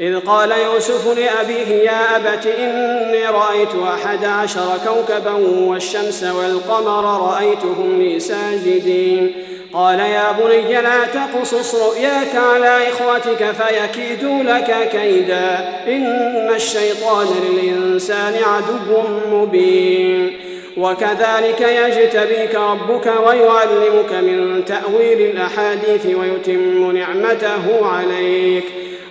إذ قال يوسف لأبيه يا أبت إني رأيت أحد عشر كوكبا والشمس والقمر رأيتهم لي ساجدين. قال يا بني لا تقصص رؤياك على إخوتك فيكيدوا لك كيدا. إن الشيطان للإنسان عدو مبين. وكذلك يجتبيك ربك ويعلمك من تأويل الأحاديث ويتم نعمته عليك ۖ.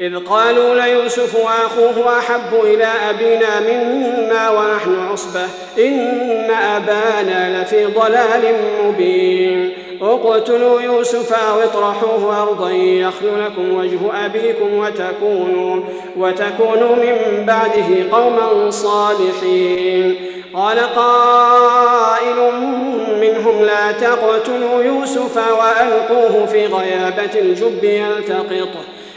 إذ قالوا ليوسف وأخوه أحب إلى أبينا منا ونحن عصبة إن أبانا لفي ضلال مبين. اقتلوا يوسف أو اطرحوه أرضا يخل لكم وجه أبيكم وتكونوا وتكونوا من بعده قوما صالحين. قال قائل منهم لا تقتلوا يوسف وألقوه في غيابة الجب يلتقطه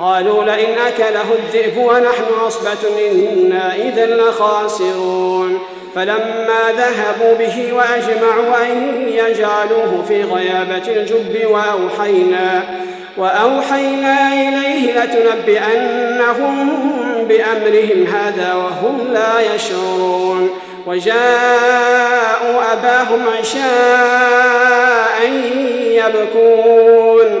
قالوا لئن أكله الذئب ونحن عصبة إنا إذا لخاسرون. فلما ذهبوا به وأجمعوا أن يجعلوه في غيابة الجب وأوحينا وأوحينا إليه لتنبئنهم بأمرهم هذا وهم لا يشعرون. وجاءوا أباهم عشاء يبكون.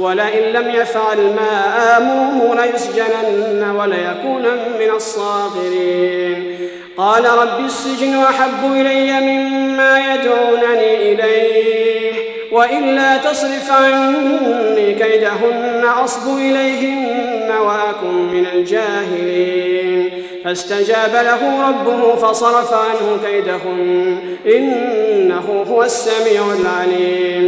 ولئن لم يفعل ما آمره ليسجنن وليكون من الصاغرين. قال رب السجن أحب إلي مما يدعونني إليه وإلا تصرف عني كيدهن أصب إليهن وأكن من الجاهلين. فاستجاب له ربه فصرف عنه كيدهن إنه هو السميع العليم.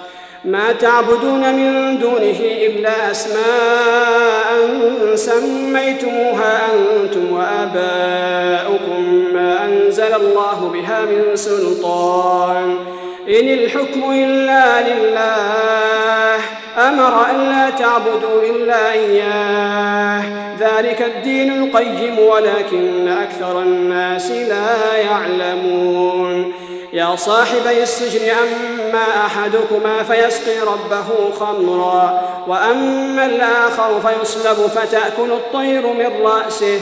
ما تعبدون من دونه إلا أسماء سميتموها أنتم وآباؤكم ما أنزل الله بها من سلطان. إن الحكم إلا لله أمر ألا تعبدوا إلا إياه. ذلك الدين القيم ولكن أكثر الناس لا يعلمون. يا صاحبي السجن أما أحدكما فيسقي ربه خمرا وأما الآخر فيصلب فتأكل الطير من رأسه.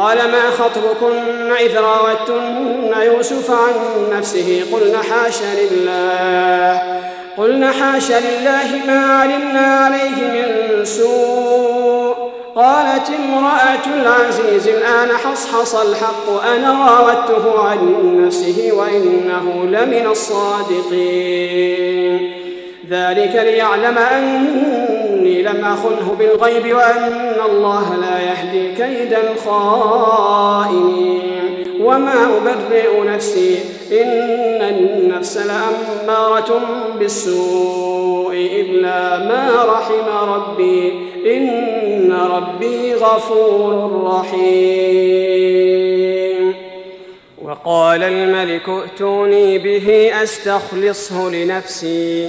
قال ما خطبكن إذ راوتن يوسف عن نفسه؟ قلن حاش لله. قلن حاش لله ما علمنا عليه من سوء. قالت امرأة العزيز الآن حصحص الحق أنا راودته عن نفسه وإنه لمن الصادقين. ذلك ليعلم أني لم أخنه بالغيب وأن الله لا يهدي كيد الخائنين. وما أبرئ نفسي إن النفس لأمارة بالسوء إلا ما رحم ربي. إن ربي غفور رحيم. وقال الملك ائتوني به أستخلصه لنفسي.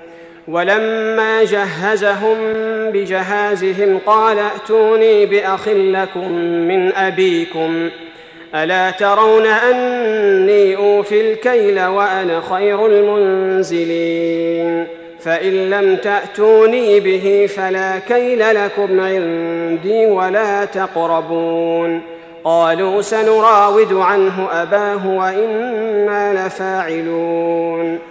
ولما جهزهم بجهازهم قال ائتوني بأخ لكم من أبيكم ألا ترون أني أوفي الكيل وأنا خير المنزلين؟ فإن لم تأتوني به فلا كيل لكم عندي ولا تقربون. قالوا سنراود عنه أباه وإنا لفاعلون.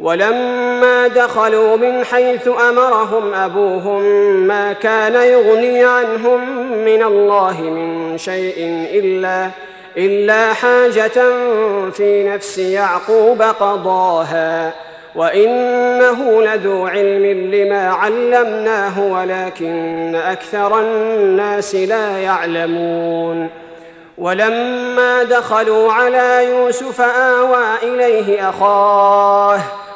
ولما دخلوا من حيث أمرهم أبوهم ما كان يغني عنهم من الله من شيء إلا إلا حاجة في نفس يعقوب قضاها. وإنه لذو علم لما علمناه ولكن أكثر الناس لا يعلمون. ولما دخلوا على يوسف آوى إليه أخاه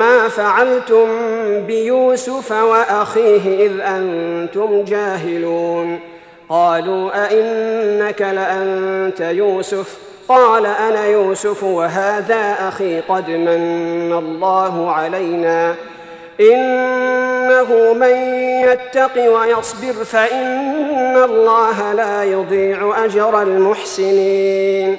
ما فعلتم بيوسف وأخيه إذ أنتم جاهلون. قالوا أئنك لأنت يوسف؟ قال أنا يوسف وهذا أخي قد من الله علينا. إنه من يتق ويصبر فإن الله لا يضيع أجر المحسنين.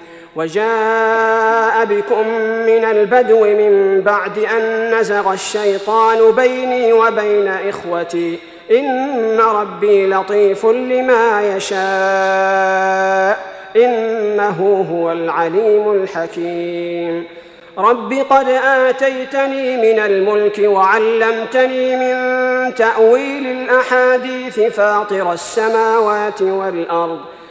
وجاء بكم من البدو من بعد أن نزغ الشيطان بيني وبين إخوتي. إن ربي لطيف لما يشاء. إنه هو العليم الحكيم. رب قد آتيتني من الملك وعلمتني من تأويل الأحاديث فاطر السماوات والأرض.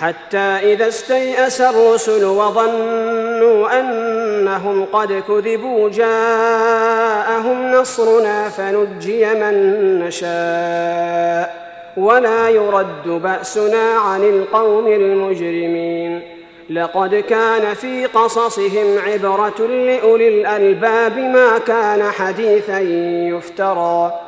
حتى إذا استيأس الرسل وظنوا أنهم قد كذبوا جاءهم نصرنا فنجي من نشاء ولا يرد بأسنا عن القوم المجرمين. لقد كان في قصصهم عبرة لأولي الألباب ما كان حديثا يفترى.